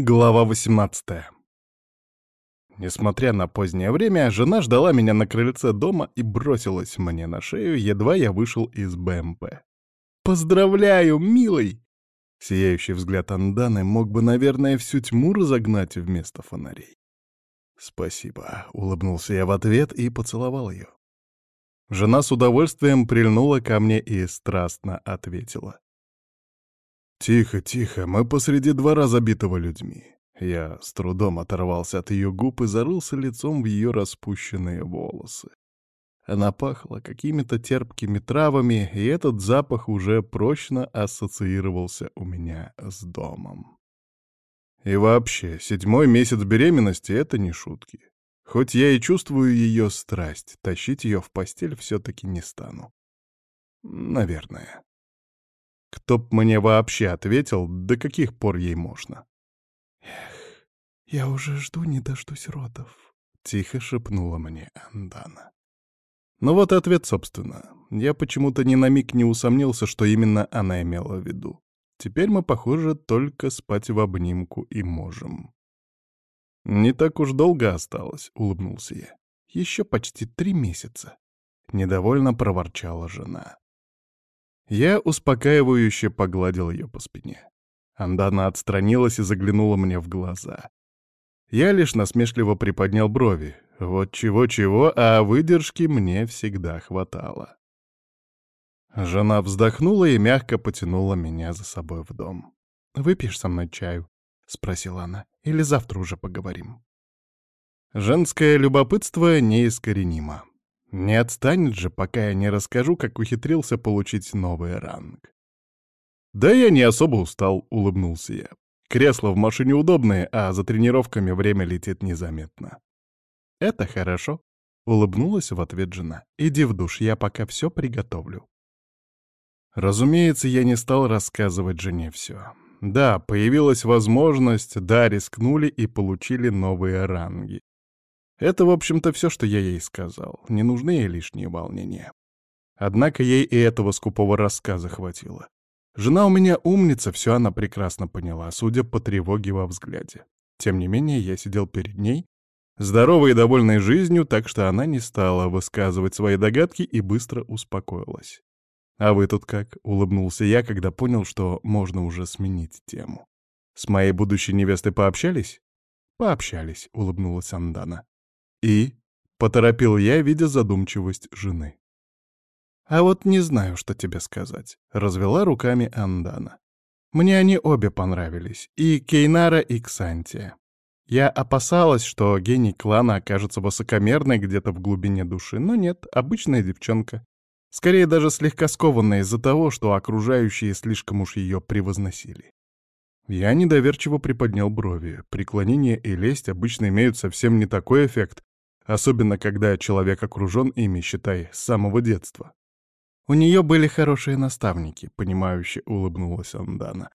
Глава 18 Несмотря на позднее время, жена ждала меня на крыльце дома и бросилась мне на шею, едва я вышел из БМП. «Поздравляю, милый!» Сияющий взгляд Анданы мог бы, наверное, всю тьму разогнать вместо фонарей. «Спасибо», — улыбнулся я в ответ и поцеловал ее. Жена с удовольствием прильнула ко мне и страстно ответила. «Тихо, тихо, мы посреди двора забитого людьми». Я с трудом оторвался от ее губ и зарылся лицом в ее распущенные волосы. Она пахла какими-то терпкими травами, и этот запах уже прочно ассоциировался у меня с домом. И вообще, седьмой месяц беременности — это не шутки. Хоть я и чувствую ее страсть, тащить ее в постель все-таки не стану. Наверное. Кто б мне вообще ответил, до каких пор ей можно? «Эх, я уже жду не дождусь родов», — тихо шепнула мне Андана. Ну вот и ответ, собственно. Я почему-то ни на миг не усомнился, что именно она имела в виду. Теперь мы, похоже, только спать в обнимку и можем. «Не так уж долго осталось», — улыбнулся я. «Еще почти три месяца», — недовольно проворчала жена. Я успокаивающе погладил ее по спине. Андана отстранилась и заглянула мне в глаза. Я лишь насмешливо приподнял брови. Вот чего-чего, а выдержки мне всегда хватало. Жена вздохнула и мягко потянула меня за собой в дом. «Выпьешь со мной чаю?» — спросила она. «Или завтра уже поговорим?» Женское любопытство неискоренимо. Не отстанет же, пока я не расскажу, как ухитрился получить новый ранг. «Да я не особо устал», — улыбнулся я. «Кресла в машине удобные, а за тренировками время летит незаметно». «Это хорошо», — улыбнулась в ответ жена. «Иди в душ, я пока все приготовлю». Разумеется, я не стал рассказывать жене все. Да, появилась возможность, да, рискнули и получили новые ранги. Это, в общем-то, все, что я ей сказал. Не нужны ей лишние волнения. Однако ей и этого скупого рассказа хватило. Жена у меня умница, все она прекрасно поняла, судя по тревоге во взгляде. Тем не менее, я сидел перед ней, здоровой и довольной жизнью, так что она не стала высказывать свои догадки и быстро успокоилась. «А вы тут как?» — улыбнулся я, когда понял, что можно уже сменить тему. «С моей будущей невестой пообщались?» «Пообщались», — улыбнулась Андана. «И?» — поторопил я, видя задумчивость жены. «А вот не знаю, что тебе сказать», — развела руками Андана. «Мне они обе понравились, и Кейнара, и Ксантия. Я опасалась, что гений клана окажется высокомерной где-то в глубине души, но нет, обычная девчонка. Скорее даже слегка скованная из-за того, что окружающие слишком уж ее превозносили. Я недоверчиво приподнял брови. Преклонение и лесть обычно имеют совсем не такой эффект, особенно когда человек окружен ими, считай, с самого детства. У нее были хорошие наставники, понимающе улыбнулась Андана.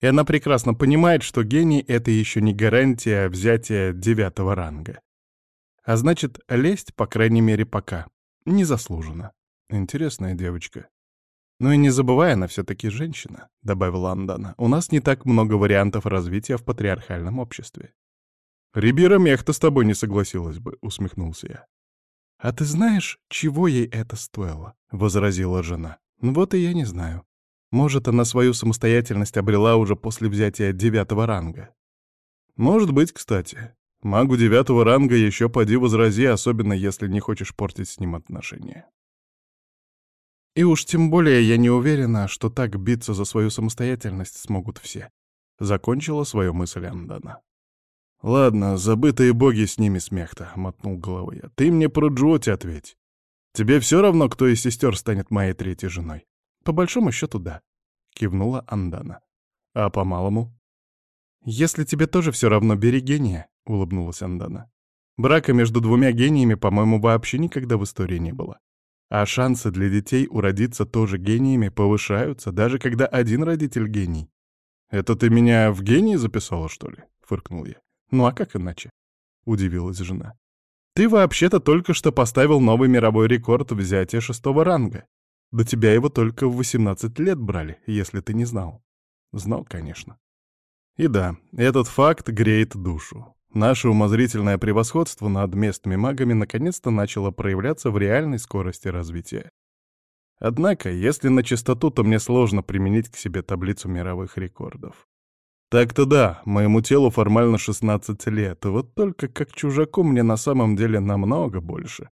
И она прекрасно понимает, что гений — это еще не гарантия взятия девятого ранга. А значит, лесть, по крайней мере, пока, не заслужена. Интересная девочка. «Ну и не забывай, она все-таки женщина», — добавила Андана. «У нас не так много вариантов развития в патриархальном обществе». «Рибира Мехта с тобой не согласилась бы», — усмехнулся я. «А ты знаешь, чего ей это стоило?» — возразила жена. «Вот и я не знаю. Может, она свою самостоятельность обрела уже после взятия девятого ранга». «Может быть, кстати. Магу девятого ранга еще поди возрази, особенно если не хочешь портить с ним отношения». И уж тем более я не уверена, что так биться за свою самостоятельность смогут все. Закончила свою мысль Андана. «Ладно, забытые боги с ними смех-то», — мотнул головой я. «Ты мне про Джоти ответь. Тебе все равно, кто из сестер станет моей третьей женой?» «По большому счету, да», — кивнула Андана. «А по-малому?» «Если тебе тоже все равно, бери гения», — улыбнулась Андана. «Брака между двумя гениями, по-моему, вообще никогда в истории не было. А шансы для детей уродиться тоже гениями повышаются, даже когда один родитель гений». «Это ты меня в гении записала, что ли?» — фыркнул я. «Ну а как иначе?» — удивилась жена. «Ты вообще-то только что поставил новый мировой рекорд взятия шестого ранга. До тебя его только в 18 лет брали, если ты не знал». Знал, конечно. И да, этот факт греет душу. Наше умозрительное превосходство над местными магами наконец-то начало проявляться в реальной скорости развития. Однако, если на чистоту, то мне сложно применить к себе таблицу мировых рекордов. Так-то да, моему телу формально 16 лет, вот только как чужаку мне на самом деле намного больше.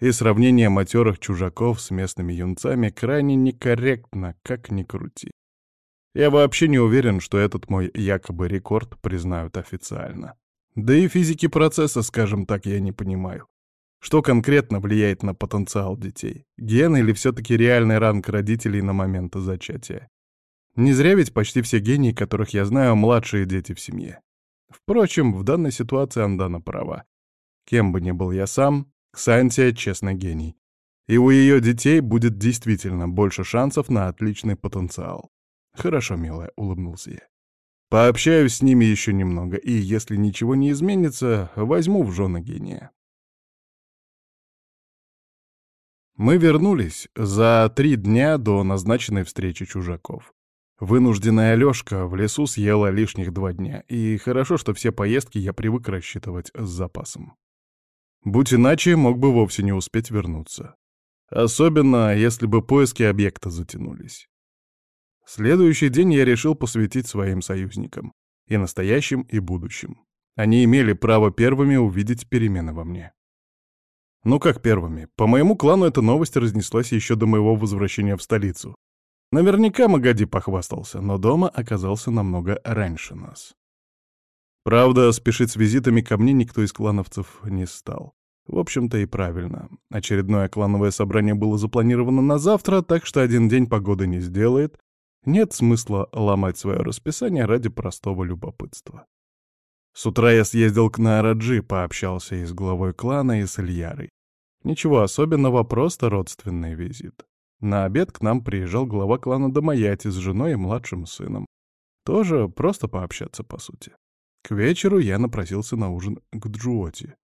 И сравнение матерых чужаков с местными юнцами крайне некорректно, как ни крути. Я вообще не уверен, что этот мой якобы рекорд признают официально. Да и физики процесса, скажем так, я не понимаю. Что конкретно влияет на потенциал детей? Ген или все-таки реальный ранг родителей на момент зачатия? Не зря ведь почти все гении, которых я знаю, младшие дети в семье. Впрочем, в данной ситуации Андана права. Кем бы ни был я сам, Ксантия — честный гений. И у ее детей будет действительно больше шансов на отличный потенциал. «Хорошо, милая», — улыбнулся я. «Пообщаюсь с ними еще немного, и, если ничего не изменится, возьму в жены гения». Мы вернулись за три дня до назначенной встречи чужаков. Вынужденная Алёшка в лесу съела лишних два дня, и хорошо, что все поездки я привык рассчитывать с запасом. Будь иначе, мог бы вовсе не успеть вернуться. Особенно, если бы поиски объекта затянулись. Следующий день я решил посвятить своим союзникам. И настоящим, и будущим. Они имели право первыми увидеть перемены во мне. Ну как первыми? По моему клану эта новость разнеслась еще до моего возвращения в столицу. Наверняка Магади похвастался, но дома оказался намного раньше нас. Правда, спешить с визитами ко мне никто из клановцев не стал. В общем-то и правильно. Очередное клановое собрание было запланировано на завтра, так что один день погоды не сделает, нет смысла ломать свое расписание ради простого любопытства. С утра я съездил к Нараджи, пообщался и с главой клана, и с Ильярой. Ничего особенного, просто родственный визит. На обед к нам приезжал глава клана Дамаяти с женой и младшим сыном. Тоже просто пообщаться, по сути. К вечеру я напросился на ужин к Джуоти.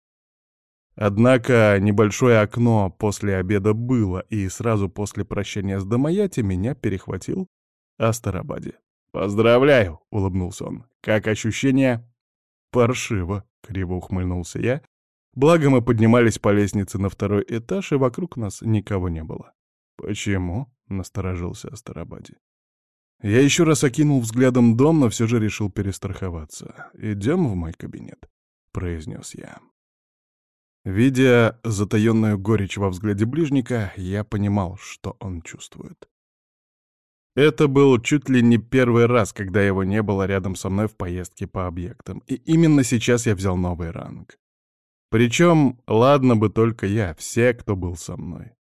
Однако небольшое окно после обеда было, и сразу после прощания с Дамаяти меня перехватил Астарабаде. «Поздравляю!» — улыбнулся он. «Как ощущения?» «Паршиво!» — криво ухмыльнулся я. Благо мы поднимались по лестнице на второй этаж, и вокруг нас никого не было. «Почему?» — насторожился Астарабаде. Я еще раз окинул взглядом дом, но все же решил перестраховаться. «Идем в мой кабинет», — произнес я. Видя затаенную горечь во взгляде ближника, я понимал, что он чувствует. Это был чуть ли не первый раз, когда его не было рядом со мной в поездке по объектам, и именно сейчас я взял новый ранг. Причем, ладно бы только я, все, кто был со мной.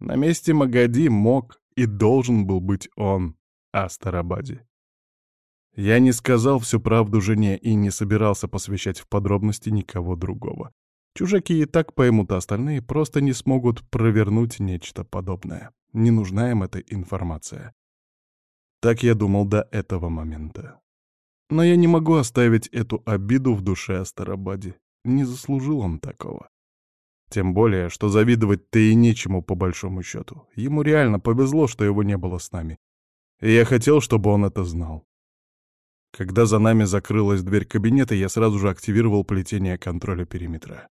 На месте Магади мог и должен был быть он, Астарабаде. Я не сказал всю правду жене и не собирался посвящать в подробности никого другого. Чужаки и так поймут, а остальные просто не смогут провернуть нечто подобное. Не нужна им эта информация. Так я думал до этого момента. Но я не могу оставить эту обиду в душе Астарабаде. Не заслужил он такого. Тем более, что завидовать-то и нечему по большому счету. Ему реально повезло, что его не было с нами. И я хотел, чтобы он это знал. Когда за нами закрылась дверь кабинета, я сразу же активировал плетение контроля периметра.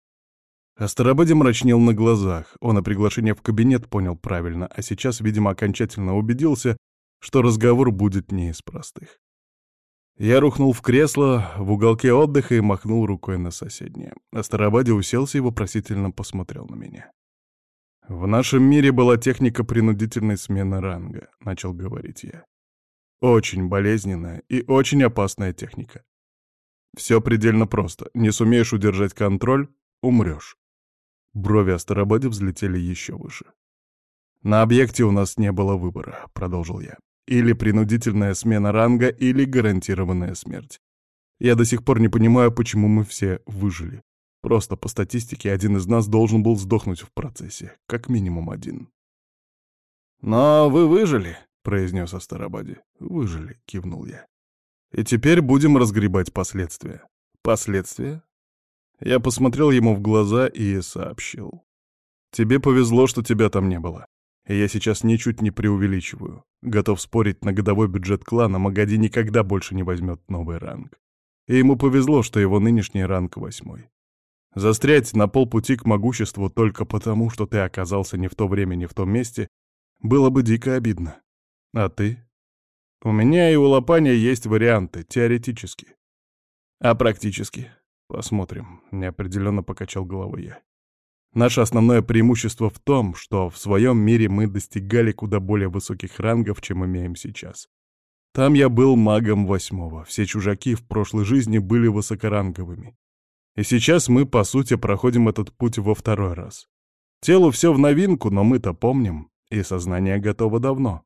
Астарабаде мрачнел на глазах. Он и приглашение в кабинет понял правильно, а сейчас, видимо, окончательно убедился, что разговор будет не из простых. Я рухнул в кресло в уголке отдыха и махнул рукой на соседнее. Астарабаде уселся и вопросительно посмотрел на меня. «В нашем мире была техника принудительной смены ранга», — начал говорить я. «Очень болезненная и очень опасная техника. Все предельно просто. Не сумеешь удержать контроль — умрешь». Брови Астарабаде взлетели еще выше. «На объекте у нас не было выбора», — продолжил я. Или принудительная смена ранга, или гарантированная смерть. Я до сих пор не понимаю, почему мы все выжили. Просто по статистике один из нас должен был сдохнуть в процессе. Как минимум один. «Но вы выжили», — произнес Астарабаде. «Выжили», — кивнул я. «И теперь будем разгребать последствия». «Последствия?» Я посмотрел ему в глаза и сообщил. «Тебе повезло, что тебя там не было. Я сейчас ничуть не преувеличиваю. Готов спорить на годовой бюджет клана, Магади никогда больше не возьмет новый ранг. и ему повезло, что его нынешний ранг восьмой. Застрять на полпути к могуществу только потому, что ты оказался не в то время, не в том месте, было бы дико обидно. А ты? У меня и у Лопания есть варианты, теоретически. А практически? Посмотрим, неопределенно покачал головой я. Наше основное преимущество в том, что в своем мире мы достигали куда более высоких рангов, чем имеем сейчас. Там я был магом восьмого, все чужаки в прошлой жизни были высокоранговыми. И сейчас мы, по сути, проходим этот путь во второй раз. Телу все в новинку, но мы-то помним, и сознание готово давно.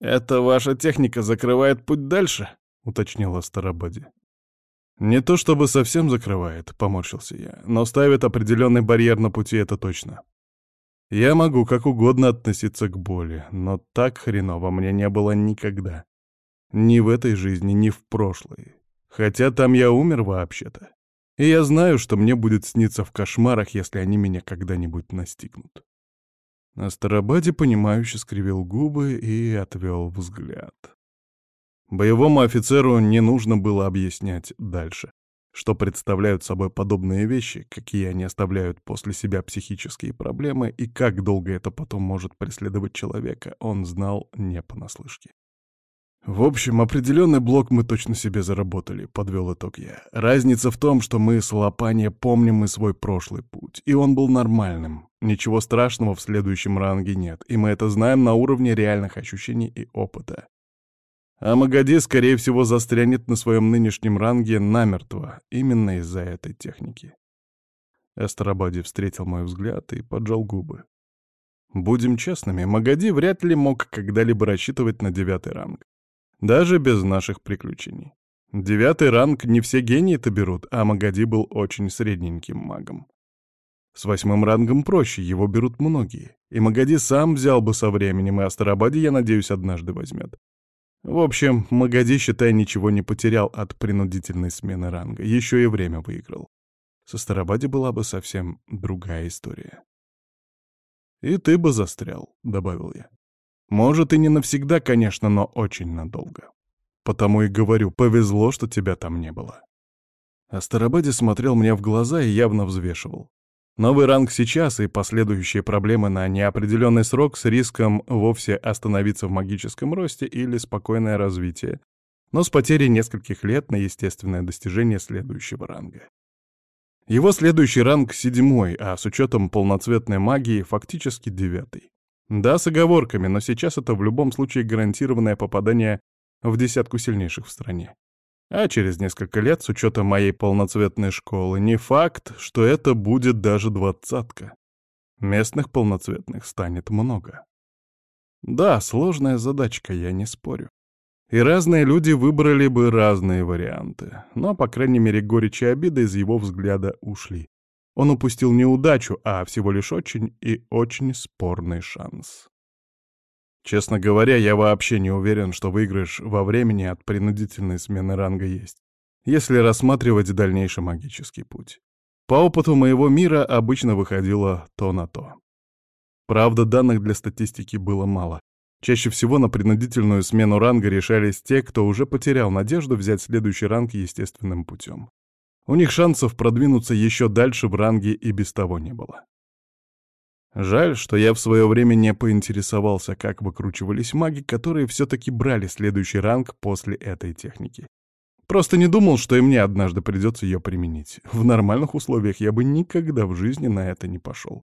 «Это ваша техника закрывает путь дальше?» — уточнила Старободи. «Не то чтобы совсем закрывает», — поморщился я, «но ставит определенный барьер на пути, это точно. Я могу как угодно относиться к боли, но так хреново мне не было никогда. Ни в этой жизни, ни в прошлой. Хотя там я умер вообще-то. И я знаю, что мне будет сниться в кошмарах, если они меня когда-нибудь настигнут. Астарабаде, понимающе скривил губы и отвел взгляд. Боевому офицеру не нужно было объяснять дальше, что представляют собой подобные вещи, какие они оставляют после себя психические проблемы и как долго это потом может преследовать человека, он знал не понаслышке. В общем, определенный блок мы точно себе заработали, подвел итог я. Разница в том, что мы с Лопанья помним и свой прошлый путь, и он был нормальным. Ничего страшного в следующем ранге нет, и мы это знаем на уровне реальных ощущений и опыта. А Магади, скорее всего, застрянет на своем нынешнем ранге намертво, именно из-за этой техники. Эстерабади встретил мой взгляд и поджал губы. Будем честными, Магади вряд ли мог когда-либо рассчитывать на девятый ранг. Даже без наших приключений. Девятый ранг не все гении-то берут, а Магади был очень средненьким магом. С восьмым рангом проще, его берут многие. И Магади сам взял бы со временем, и Астарабаде, я надеюсь, однажды возьмет. В общем, Магади, считай, ничего не потерял от принудительной смены ранга, еще и время выиграл. С Астарабаде была бы совсем другая история. «И ты бы застрял», — добавил я. Может, и не навсегда, конечно, но очень надолго. Потому и говорю, повезло, что тебя там не было. Астарабаде смотрел мне в глаза и явно взвешивал. Новый ранг сейчас и последующие проблемы на неопределенный срок с риском вовсе остановиться в магическом росте или спокойное развитие, но с потерей нескольких лет на естественное достижение следующего ранга. Его следующий ранг — седьмой, а с учетом полноцветной магии — фактически девятый. Да, с оговорками, но сейчас это в любом случае гарантированное попадание в десятку сильнейших в стране. А через несколько лет, с учетом моей полноцветной школы, не факт, что это будет даже двадцатка. Местных полноцветных станет много. Да, сложная задачка, я не спорю. И разные люди выбрали бы разные варианты, но, по крайней мере, горечь и обида из его взгляда ушли. Он упустил не удачу, а всего лишь очень и очень спорный шанс. Честно говоря, я вообще не уверен, что выигрыш во времени от принудительной смены ранга есть, если рассматривать дальнейший магический путь. По опыту моего мира обычно выходило то на то. Правда, данных для статистики было мало. Чаще всего на принудительную смену ранга решались те, кто уже потерял надежду взять следующий ранг естественным путем. У них шансов продвинуться еще дальше в ранге и без того не было. Жаль, что я в свое время не поинтересовался, как выкручивались маги, которые все-таки брали следующий ранг после этой техники. Просто не думал, что и мне однажды придется ее применить. В нормальных условиях я бы никогда в жизни на это не пошел.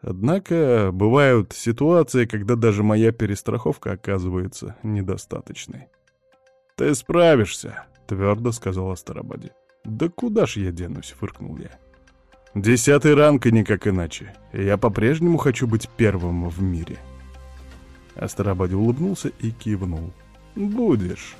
Однако бывают ситуации, когда даже моя перестраховка оказывается недостаточной. «Ты справишься», — твердо сказала Старобади. «Да куда ж я денусь?» — фыркнул я. «Десятый ранг и никак иначе. Я по-прежнему хочу быть первым в мире». Астарабаде улыбнулся и кивнул. «Будешь».